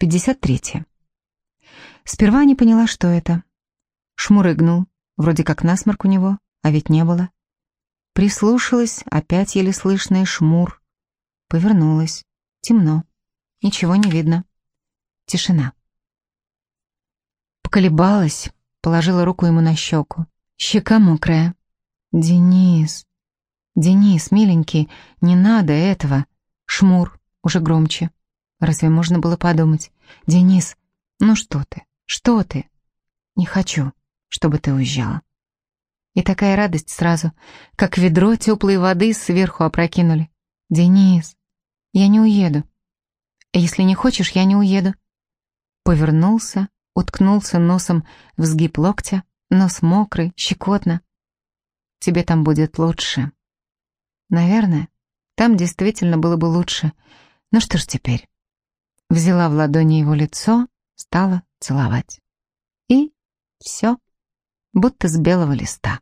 53. Сперва не поняла, что это. Шмурыгнул, вроде как насморк у него, а ведь не было. Прислушалась, опять еле слышный шмур. Повернулась. Темно. Ничего не видно. Тишина. Поколебалась, положила руку ему на щеку. Щека мокрая. «Денис, Денис, миленький, не надо этого!» Шмур, уже громче. Разве можно было подумать? «Денис, ну что ты, что ты?» «Не хочу, чтобы ты уезжала». И такая радость сразу, как ведро теплой воды сверху опрокинули. «Денис, я не уеду. Если не хочешь, я не уеду». Повернулся, уткнулся носом в сгиб локтя, нос мокрый, щекотно. «Тебе там будет лучше». Наверное, там действительно было бы лучше. Ну что ж теперь? Взяла в ладони его лицо, стала целовать. И все, будто с белого листа.